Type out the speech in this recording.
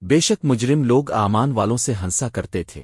بے شک مجرم لوگ آمان والوں سے ہنسا کرتے تھے۔